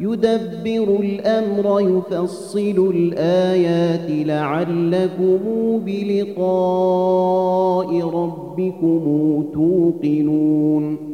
يدبر الأمر يفصل الآيات لعلكم بلقاء ربكم توقنون.